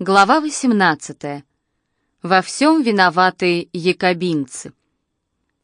Глава 18. Во всем виноваты якобинцы.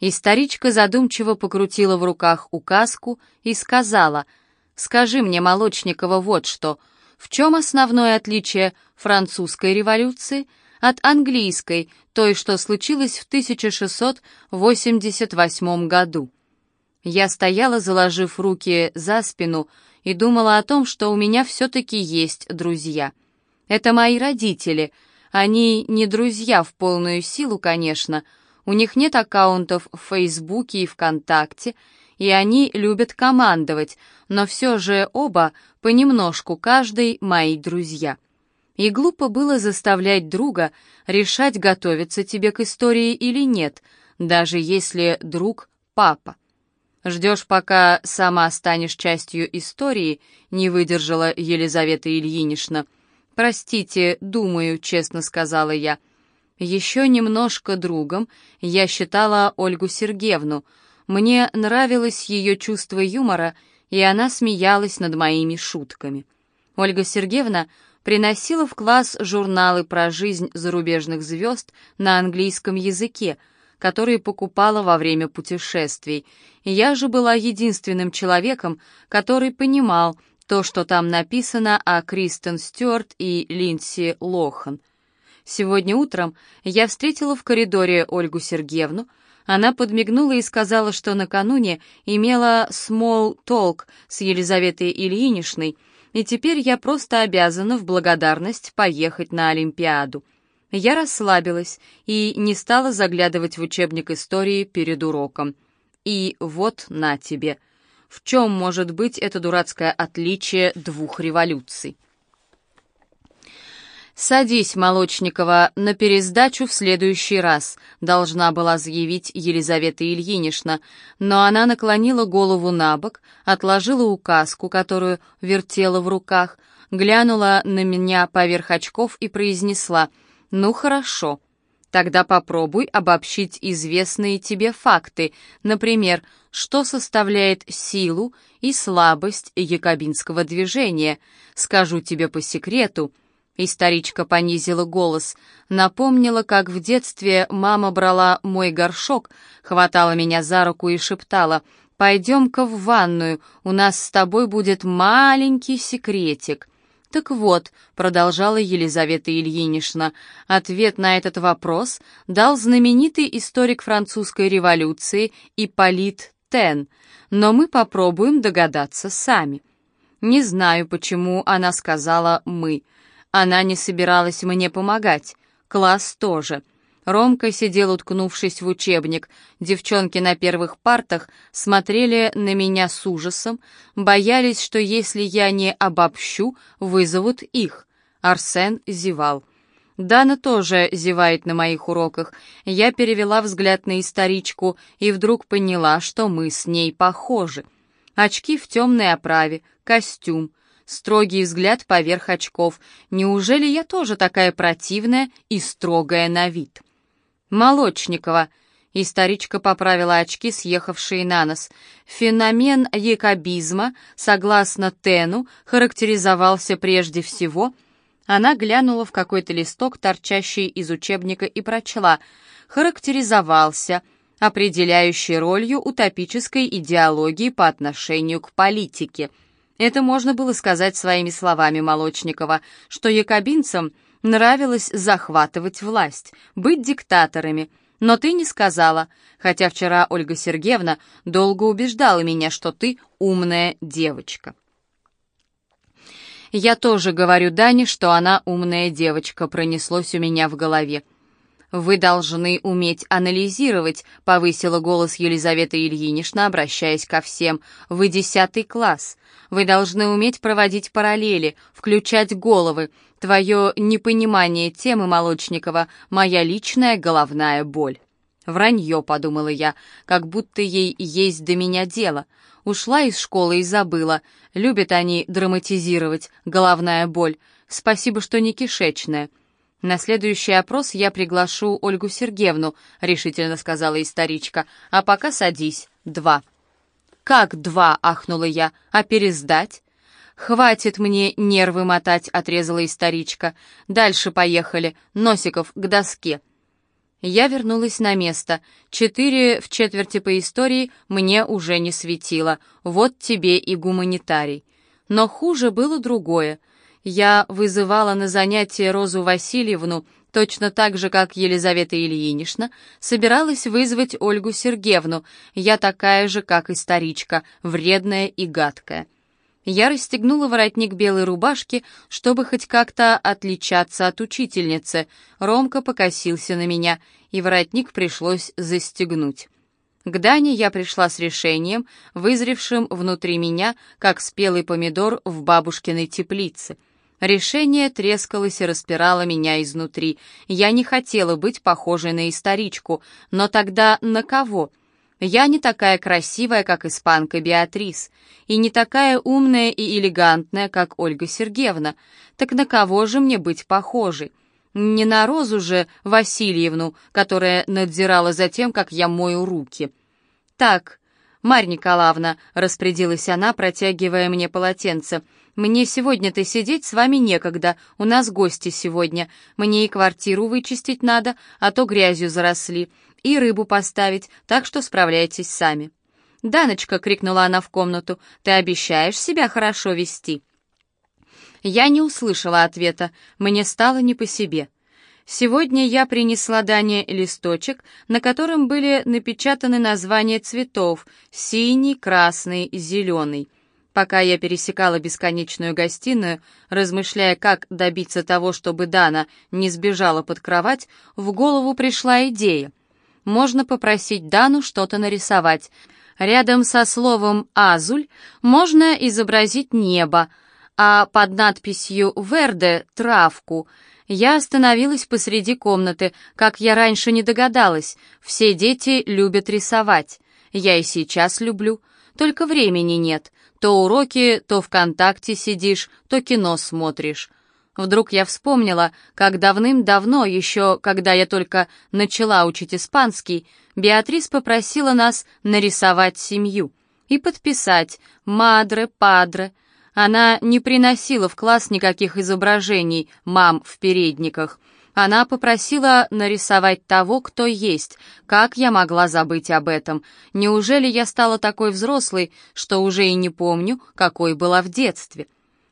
Историчка задумчиво покрутила в руках указку и сказала, «Скажи мне, Молочникова, вот что. В чем основное отличие французской революции от английской, той, что случилось в 1688 году?» Я стояла, заложив руки за спину, и думала о том, что у меня все-таки есть друзья — это мои родители. Они не друзья в полную силу, конечно. У них нет аккаунтов в Фейсбуке и ВКонтакте, и они любят командовать, но все же оба понемножку каждый мои друзья. И глупо было заставлять друга решать, готовиться тебе к истории или нет, даже если друг — папа. Ждешь, пока сама станешь частью истории, не выдержала Елизавета Ильинична — «Простите, думаю», — честно сказала я. Еще немножко другом я считала Ольгу Сергеевну. Мне нравилось ее чувство юмора, и она смеялась над моими шутками. Ольга Сергеевна приносила в класс журналы про жизнь зарубежных звезд на английском языке, которые покупала во время путешествий. Я же была единственным человеком, который понимал, то, что там написано о Кристен Стюарт и Линдси Лохан. Сегодня утром я встретила в коридоре Ольгу Сергеевну. Она подмигнула и сказала, что накануне имела small talk с Елизаветой Ильиничной, и теперь я просто обязана в благодарность поехать на Олимпиаду. Я расслабилась и не стала заглядывать в учебник истории перед уроком. И вот на тебе — в чем может быть это дурацкое отличие двух революций. «Садись, Молочникова, на пересдачу в следующий раз», должна была заявить Елизавета Ильинична, но она наклонила голову на бок, отложила указку, которую вертела в руках, глянула на меня поверх очков и произнесла «Ну хорошо». Тогда попробуй обобщить известные тебе факты, например, что составляет силу и слабость якобинского движения. Скажу тебе по секрету. Историчка понизила голос, напомнила, как в детстве мама брала мой горшок, хватала меня за руку и шептала «Пойдем-ка в ванную, у нас с тобой будет маленький секретик». «Так вот», — продолжала Елизавета Ильинична, ответ на этот вопрос дал знаменитый историк французской революции Ипполит Тен, но мы попробуем догадаться сами. Не знаю, почему она сказала «мы». Она не собиралась мне помогать, класс тоже — Ромка сидел, уткнувшись в учебник. Девчонки на первых партах смотрели на меня с ужасом, боялись, что если я не обобщу, вызовут их. Арсен зевал. Дана тоже зевает на моих уроках. Я перевела взгляд на историчку и вдруг поняла, что мы с ней похожи. Очки в темной оправе, костюм, строгий взгляд поверх очков. Неужели я тоже такая противная и строгая на вид?» Молочникова. Историчка поправила очки, съехавшие на нос. Феномен якобизма, согласно Тену, характеризовался прежде всего... Она глянула в какой-то листок, торчащий из учебника, и прочла. Характеризовался определяющей ролью утопической идеологии по отношению к политике. Это можно было сказать своими словами Молочникова, что якобинцам — Нравилось захватывать власть, быть диктаторами. Но ты не сказала, хотя вчера Ольга Сергеевна долго убеждала меня, что ты умная девочка. Я тоже говорю Дане, что она умная девочка, пронеслось у меня в голове. «Вы должны уметь анализировать», — повысила голос Елизавета Ильинична, обращаясь ко всем. «Вы десятый класс. Вы должны уметь проводить параллели, включать головы. Твое непонимание темы Молочникова — моя личная головная боль». «Вранье», — подумала я, как будто ей есть до меня дело. Ушла из школы и забыла. Любят они драматизировать, головная боль. Спасибо, что не кишечная. «На следующий опрос я приглашу Ольгу Сергеевну», — решительно сказала историчка. «А пока садись. Два». «Как два?» — ахнула я. «А пересдать?» «Хватит мне нервы мотать», — отрезала историчка. «Дальше поехали. Носиков к доске». Я вернулась на место. Четыре в четверти по истории мне уже не светило. Вот тебе и гуманитарий. Но хуже было другое. Я вызывала на занятие Розу Васильевну, точно так же, как Елизавета Ильинична, собиралась вызвать Ольгу Сергеевну. Я такая же, как и старичка, вредная и гадкая. Я расстегнула воротник белой рубашки, чтобы хоть как-то отличаться от учительницы. Ромка покосился на меня, и воротник пришлось застегнуть. К Дане я пришла с решением, вызревшим внутри меня, как спелый помидор в бабушкиной теплице. Решение трескалось и распирало меня изнутри. Я не хотела быть похожей на историчку, но тогда на кого — я не такая красивая, как испанка Беатрис, и не такая умная и элегантная, как Ольга Сергеевна. Так на кого же мне быть похожей? Не на Розу же Васильевну, которая надзирала за тем, как я мою руки. Так, Марья Николаевна, распорядилась она, протягивая мне полотенце, мне сегодня-то сидеть с вами некогда, у нас гости сегодня. Мне и квартиру вычистить надо, а то грязью заросли и рыбу поставить, так что справляйтесь сами». «Даночка!» — крикнула она в комнату. «Ты обещаешь себя хорошо вести?» Я не услышала ответа, мне стало не по себе. Сегодня я принесла Дане листочек, на котором были напечатаны названия цветов — синий, красный, зеленый. Пока я пересекала бесконечную гостиную, размышляя, как добиться того, чтобы Дана не сбежала под кровать, в голову пришла идея можно попросить Дану что-то нарисовать. Рядом со словом «азуль» можно изобразить небо, а под надписью «Верде» — травку. Я остановилась посреди комнаты, как я раньше не догадалась. Все дети любят рисовать. Я и сейчас люблю. Только времени нет. То уроки, то ВКонтакте сидишь, то кино смотришь. Вдруг я вспомнила, как давным-давно, еще когда я только начала учить испанский, Беатрис попросила нас нарисовать семью и подписать «Мадре», «Падре». Она не приносила в класс никаких изображений мам в передниках. Она попросила нарисовать того, кто есть. Как я могла забыть об этом? Неужели я стала такой взрослой, что уже и не помню, какой была в детстве?»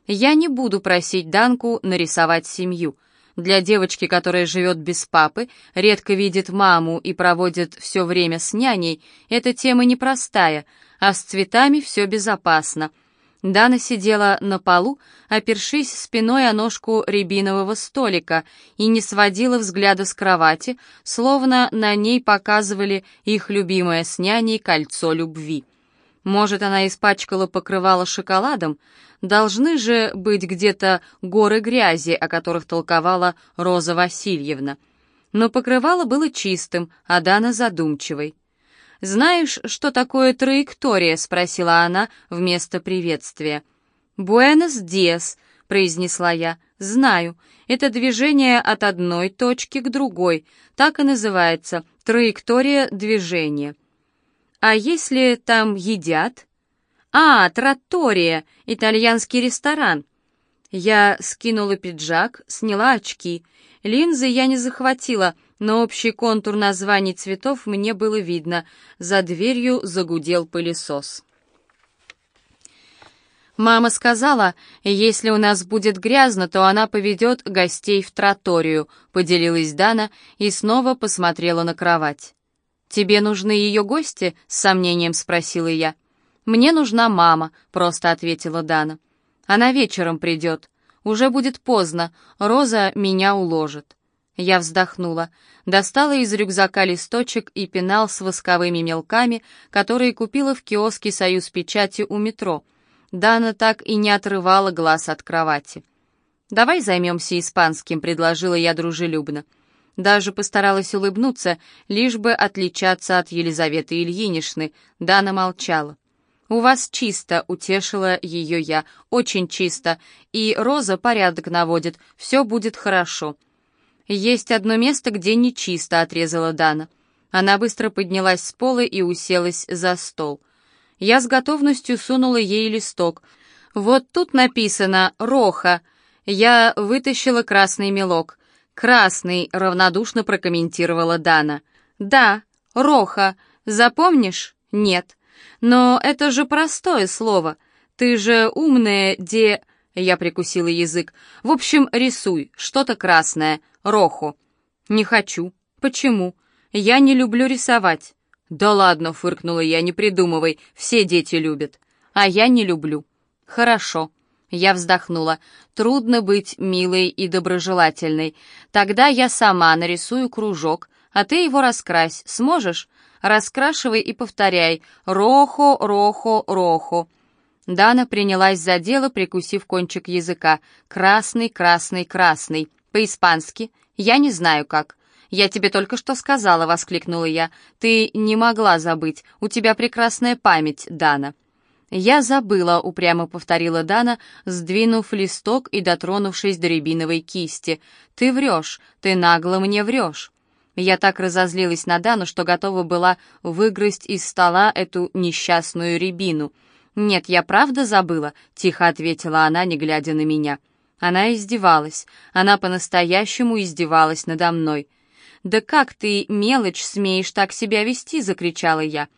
Я не буду просить Данку нарисовать семью. Для девочки, которая живет без папы, редко видит маму и проводит все время с няней, эта тема непростая, а с цветами все безопасно. Дана сидела на полу, опершись спиной о ножку рябинового столика и не сводила взгляда с кровати, словно на ней показывали их любимое с няней кольцо любви. Может, она испачкала покрывало шоколадом, Должны же быть где-то горы грязи, о которых толковала Роза Васильевна. Но покрывало было чистым, а Дана задумчивой. «Знаешь, что такое траектория?» — спросила она вместо приветствия. «Буэнос диас», — произнесла я. «Знаю. Это движение от одной точки к другой. Так и называется. Траектория движения». «А если там едят?» «А, траттория, итальянский ресторан». Я скинула пиджак, сняла очки. Линзы я не захватила, но общий контур названий цветов мне было видно. За дверью загудел пылесос. Мама сказала, если у нас будет грязно, то она поведет гостей в троторию, поделилась Дана и снова посмотрела на кровать. «Тебе нужны ее гости?» — с сомнением спросила я. «Мне нужна мама», — просто ответила Дана. «Она вечером придет. Уже будет поздно. Роза меня уложит». Я вздохнула, достала из рюкзака листочек и пенал с восковыми мелками, которые купила в киоске «Союз печати» у метро. Дана так и не отрывала глаз от кровати. «Давай займемся испанским», — предложила я дружелюбно. Даже постаралась улыбнуться, лишь бы отличаться от Елизаветы Ильиничны. Дана молчала. «У вас чисто», — утешила ее я, — «очень чисто, и Роза порядок наводит, все будет хорошо». «Есть одно место, где не чисто», — отрезала Дана. Она быстро поднялась с пола и уселась за стол. Я с готовностью сунула ей листок. Вот тут написано «Роха». Я вытащила красный мелок. «Красный», — равнодушно прокомментировала Дана. «Да, Роха. Запомнишь? Нет. Но это же простое слово. Ты же умная де...» Я прикусила язык. «В общем, рисуй. Что-то красное. Роху». «Не хочу. Почему? Я не люблю рисовать». «Да ладно», — фыркнула я, — «не придумывай. Все дети любят». «А я не люблю». «Хорошо». Я вздохнула. «Трудно быть милой и доброжелательной. Тогда я сама нарисую кружок, а ты его раскрась. Сможешь? Раскрашивай и повторяй. Рохо, рохо, рохо». Дана принялась за дело, прикусив кончик языка. «Красный, красный, красный». По-испански. Я не знаю как. «Я тебе только что сказала», — воскликнула я. «Ты не могла забыть. У тебя прекрасная память, Дана». «Я забыла», — упрямо повторила Дана, сдвинув листок и дотронувшись до рябиновой кисти. «Ты врешь, ты нагло мне врешь». Я так разозлилась на Дану, что готова была выгрызть из стола эту несчастную рябину. «Нет, я правда забыла», — тихо ответила она, не глядя на меня. Она издевалась. Она по-настоящему издевалась надо мной. «Да как ты, мелочь, смеешь так себя вести?» — закричала я.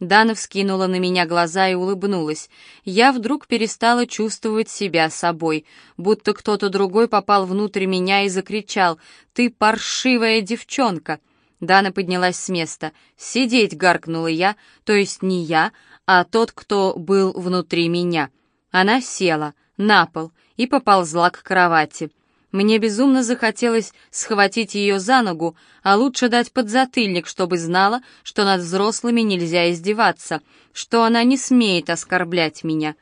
Дана вскинула на меня глаза и улыбнулась. Я вдруг перестала чувствовать себя собой, будто кто-то другой попал внутрь меня и закричал «Ты паршивая девчонка!» Дана поднялась с места. «Сидеть!» — гаркнула я, то есть не я, а тот, кто был внутри меня. Она села на пол и поползла к кровати. Мне безумно захотелось схватить ее за ногу, а лучше дать подзатыльник, чтобы знала, что над взрослыми нельзя издеваться, что она не смеет оскорблять меня.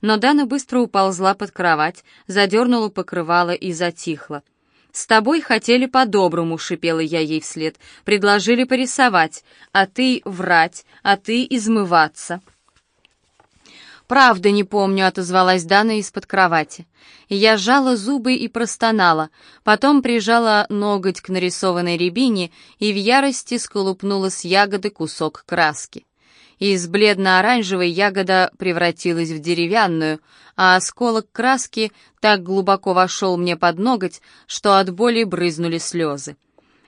Но Дана быстро уползла под кровать, задернула покрывало и затихла. «С тобой хотели по-доброму», — шипела я ей вслед, — «предложили порисовать, а ты врать, а ты измываться». «Правда не помню», — отозвалась Дана из-под кровати. Я сжала зубы и простонала, потом прижала ноготь к нарисованной рябине и в ярости сколупнула с ягоды кусок краски. Из бледно-оранжевой ягода превратилась в деревянную, а осколок краски так глубоко вошел мне под ноготь, что от боли брызнули слезы.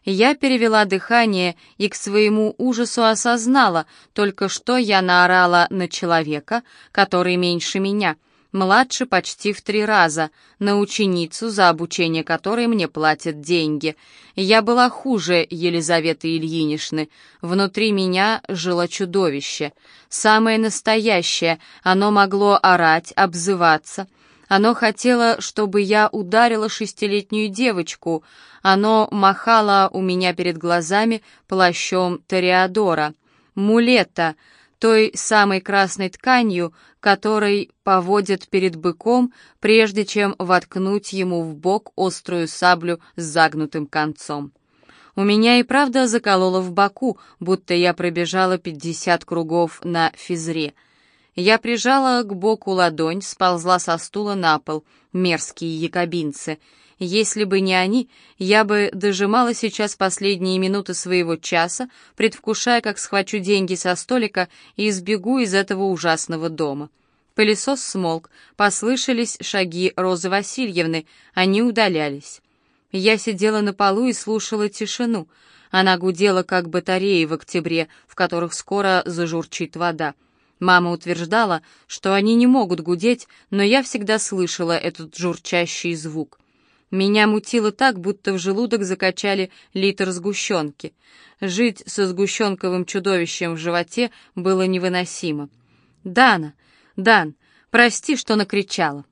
Я перевела дыхание и к своему ужасу осознала, только что я наорала на человека, который меньше меня, младше почти в три раза, на ученицу, за обучение которой мне платят деньги. Я была хуже Елизаветы Ильиничны. Внутри меня жило чудовище. Самое настоящее, оно могло орать, обзываться — оно хотело, чтобы я ударила шестилетнюю девочку. Оно махало у меня перед глазами плащом Тореадора. Мулета, той самой красной тканью, которой поводят перед быком, прежде чем воткнуть ему в бок острую саблю с загнутым концом. У меня и правда закололо в боку, будто я пробежала пятьдесят кругов на физре — я прижала к боку ладонь, сползла со стула на пол. Мерзкие якобинцы. Если бы не они, я бы дожимала сейчас последние минуты своего часа, предвкушая, как схвачу деньги со столика и сбегу из этого ужасного дома. Пылесос смолк, послышались шаги Розы Васильевны, они удалялись. Я сидела на полу и слушала тишину. Она гудела, как батареи в октябре, в которых скоро зажурчит вода. Мама утверждала, что они не могут гудеть, но я всегда слышала этот журчащий звук. Меня мутило так, будто в желудок закачали литр сгущенки. Жить со сгущенковым чудовищем в животе было невыносимо. «Дана! Дан! Прости, что накричала!»